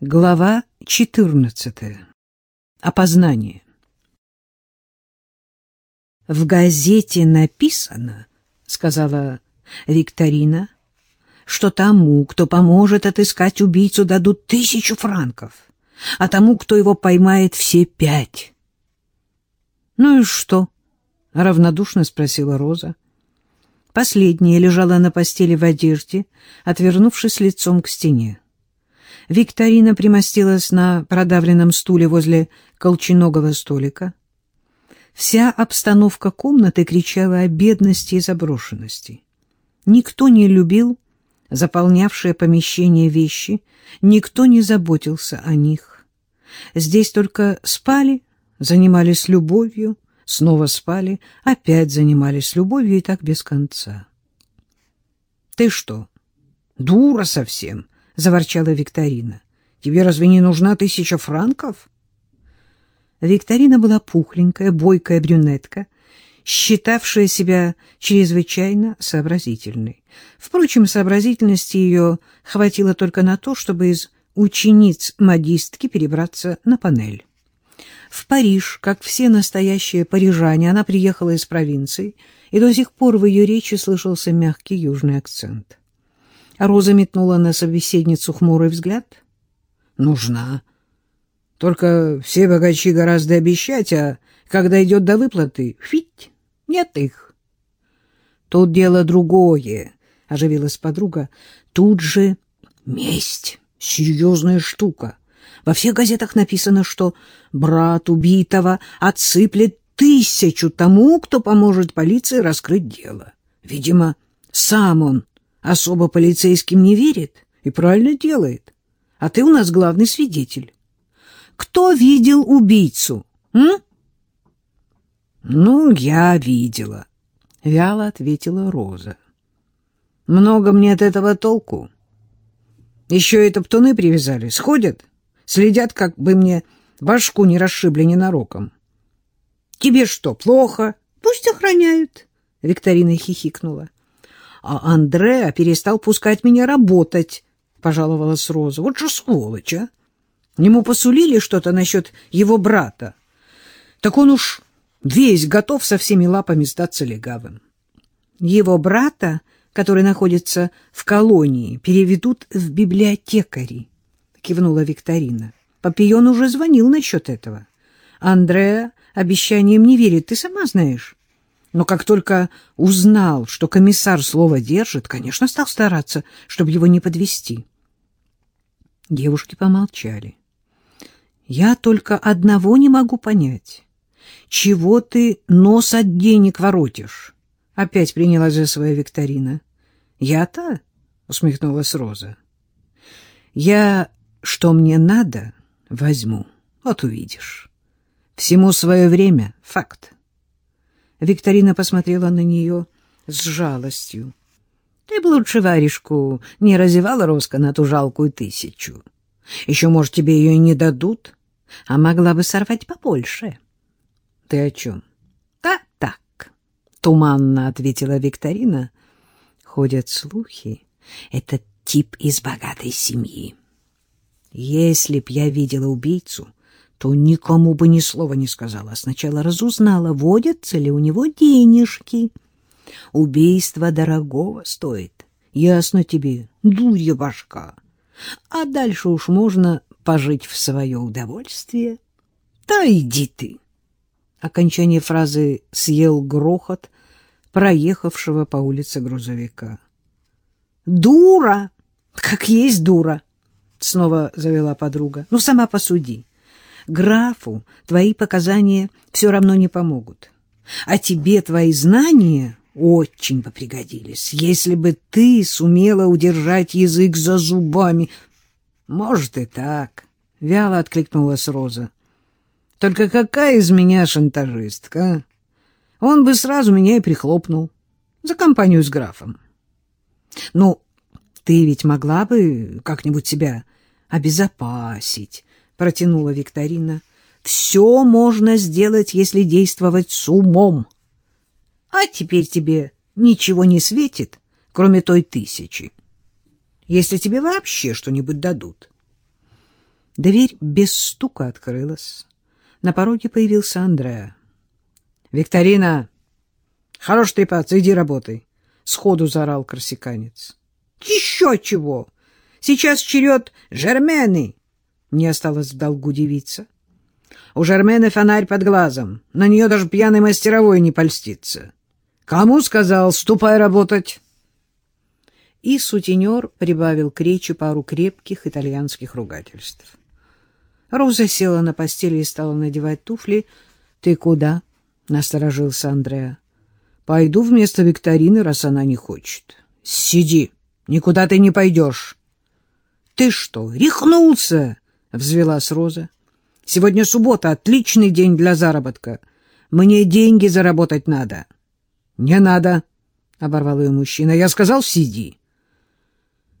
Глава 14. Опознание. В газете написано, сказала Викторина, что тому, кто поможет отыскать убийцу, дадут тысячу франков, а тому, кто его поймает, все пять. Ну и что? равнодушно спросила Роза. Последняя лежала на постели в одежде, отвернувшись лицом к стене. Викторина примостилась на продавленном стуле возле колченогого столика. Вся обстановка комнаты кричала о бедности и заброшенности. Никто не любил заполнявшие помещение вещи, никто не заботился о них. Здесь только спали, занимались любовью, снова спали, опять занимались любовью и так без конца. — Ты что, дура совсем? — заворчала Викторина. Тебе разве не нужна тысяча франков? Викторина была пухленькая, бойкая брюнетка, считавшая себя чрезвычайно сообразительной. Впрочем, сообразительности ее хватило только на то, чтобы из учениц модистки перебраться на панель. В Париж, как все настоящие парижане, она приехала из провинции, и до сих пор в ее речи слышался мягкий южный акцент. Роза метнула на собеседницу хмурый взгляд. «Нужна. Только все богачи гораздо обещать, а когда идет до выплаты, фить, нет их». «Тут дело другое», — оживилась подруга. «Тут же месть, серьезная штука. Во всех газетах написано, что брат убитого отсыплет тысячу тому, кто поможет полиции раскрыть дело. Видимо, сам он особо полицейским не верит и правильно делает. А ты у нас главный свидетель. Кто видел убийцу? М? Ну, я видела, вяло ответила Роза. Много мне от этого толку. Еще и топтуны привязали, сходят, следят, как бы мне башку не расшибли ненароком. Тебе что, плохо? Пусть охраняют, Викторина хихикнула а Андреа перестал пускать меня работать, — пожаловалась Роза. Вот же сволочь, а! Ему посулили что-то насчет его брата. Так он уж весь готов со всеми лапами сдаться легавым. Его брата, который находится в колонии, переведут в библиотекари, — кивнула Викторина. Папион уже звонил насчет этого. Андреа обещаниям не верит, ты сама знаешь. Но как только узнал, что комиссар слово держит, конечно, стал стараться, чтобы его не подвести. Девушки помолчали. «Я только одного не могу понять. Чего ты нос от денег воротишь?» Опять принялась за свою викторина. «Я-то?» — усмехнулась Роза. «Я, что мне надо, возьму. Вот увидишь. Всему свое время — факт». Викторина посмотрела на нее с жалостью. Ты бы лучше варежку не разевала Роско на ту жалкую тысячу. Еще, может, тебе ее и не дадут, а могла бы сорвать побольше. — Ты о чем? — Да так, — туманно ответила Викторина. Ходят слухи, это тип из богатой семьи. Если б я видела убийцу, то никому бы ни слова не сказала. Сначала разузнала, водятся ли у него денежки. Убийство дорогого стоит. Ясно тебе, дурья башка. А дальше уж можно пожить в свое удовольствие. Да иди ты. Окончание фразы съел грохот проехавшего по улице грузовика. «Дура! Как есть дура!» — снова завела подруга. «Ну, сама посуди. Графу твои показания все равно не помогут. А тебе твои знания очень бы пригодились, если бы ты сумела удержать язык за зубами. Может и так, — вяло откликнулась Роза. Только какая из меня шантажистка? Он бы сразу меня и прихлопнул за компанию с графом. Ну, ты ведь могла бы как-нибудь себя обезопасить, протянула Викторина. Все можно сделать, если действовать с умом. А теперь тебе ничего не светит, кроме той тысячи. Если тебе вообще что-нибудь дадут. Дверь без стука открылась. На пороге появился Андреа. — Викторина! Хорош трепаться, иди работай! — сходу заорал корсиканец. — Еще чего! Сейчас черед Жермены! Не осталось в долгу девица. У Жермены фонарь под глазом. На нее даже пьяный мастеровой не польстится. Кому сказал, ступай работать? И сутенер прибавил к речи пару крепких итальянских ругательств. Роза села на постели и стала надевать туфли. — Ты куда? — насторожился Андреа. — Пойду вместо викторины, раз она не хочет. — Сиди, никуда ты не пойдешь. — Ты что, рехнулся? — взвелась Роза. — Сегодня суббота, отличный день для заработка. Мне деньги заработать надо. — Не надо, — оборвал ее мужчина. — Я сказал, сиди.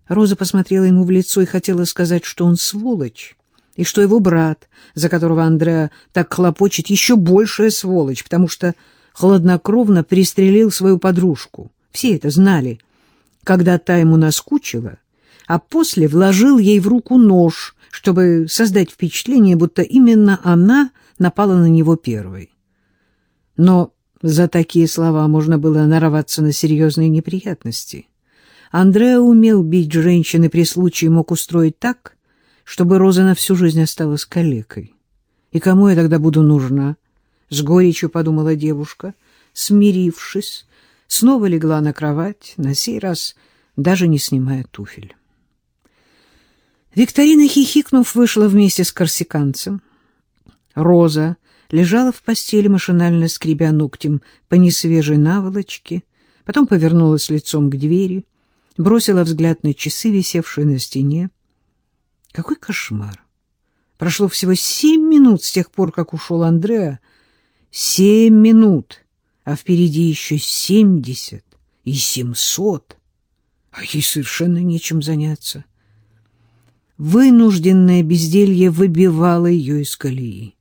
Роза посмотрела ему в лицо и хотела сказать, что он сволочь и что его брат, за которого Андреа так хлопочет, еще большая сволочь, потому что хладнокровно пристрелил свою подружку. Все это знали, когда та ему наскучила, а после вложил ей в руку нож, чтобы создать впечатление, будто именно она напала на него первой. Но за такие слова можно было нарваться на серьезные неприятности. Андреа умел бить женщин и при случае мог устроить так, чтобы Роза на всю жизнь осталась калекой. И кому я тогда буду нужна? С горечью подумала девушка, смирившись, снова легла на кровать, на сей раз даже не снимая туфель. Викторина, хихикнув, вышла вместе с корсиканцем. Роза лежала в постели, машинально скребя ногтем по несвежей наволочке, потом повернулась лицом к двери, бросила взгляд на часы, висевшие на стене. Какой кошмар! Прошло всего семь минут с тех пор, как ушел Андреа. Семь минут, а впереди еще семьдесят и семьсот. А ей совершенно нечем заняться. Вынужденное безделье выбивало ее из колеи.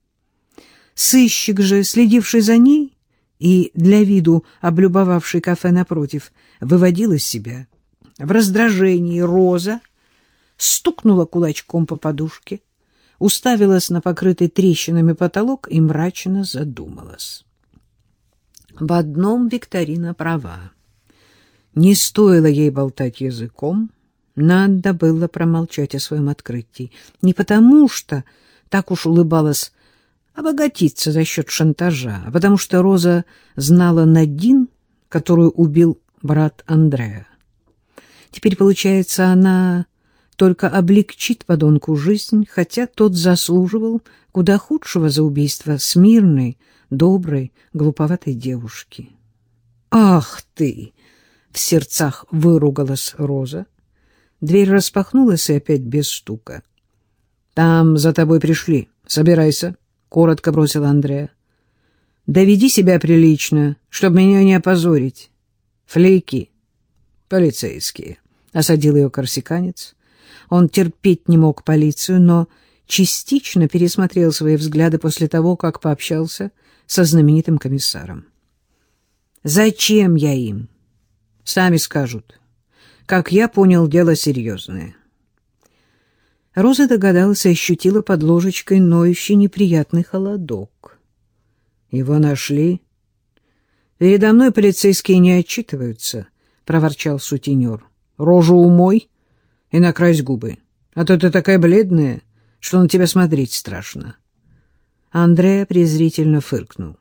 Сыщик же, следивший за ней и для виду облюбовавший кафе напротив, выводил из себя. В раздражении Роза стукнула кулачком по подушке, уставилась на покрытый трещинами потолок и мрачно задумалась. В одном Викторина права. Не стоило ей болтать языком, надо было промолчать о своем открытии. Не потому что так уж улыбалась обогатиться за счет шантажа, а потому что Роза знала Надин, которую убил брат Андрея. Теперь, получается, она только облегчит подонку жизнь, хотя тот заслуживал куда худшего за убийство смирной, доброй, глуповатой девушки. «Ах ты!» — в сердцах выругалась Роза. Дверь распахнулась и опять без стука. «Там за тобой пришли. Собирайся», — коротко бросил Андреа. «Доведи себя прилично, чтобы меня не опозорить. Флейки, полицейские», — осадил ее корсиканец. Он терпеть не мог полицию, но частично пересмотрел свои взгляды после того, как пообщался со знаменитым комиссаром. «Зачем я им?» «Сами скажут. Как я понял, дело серьезное». Роза догадалась и ощутила под ложечкой ноющий неприятный холодок. «Его нашли?» «Передо мной полицейские не отчитываются», — проворчал сутенер. «Рожу умой и накрась губы, а то ты такая бледная, что на тебя смотреть страшно. Андрея презрительно фыркнул.